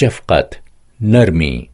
شفقت نرمی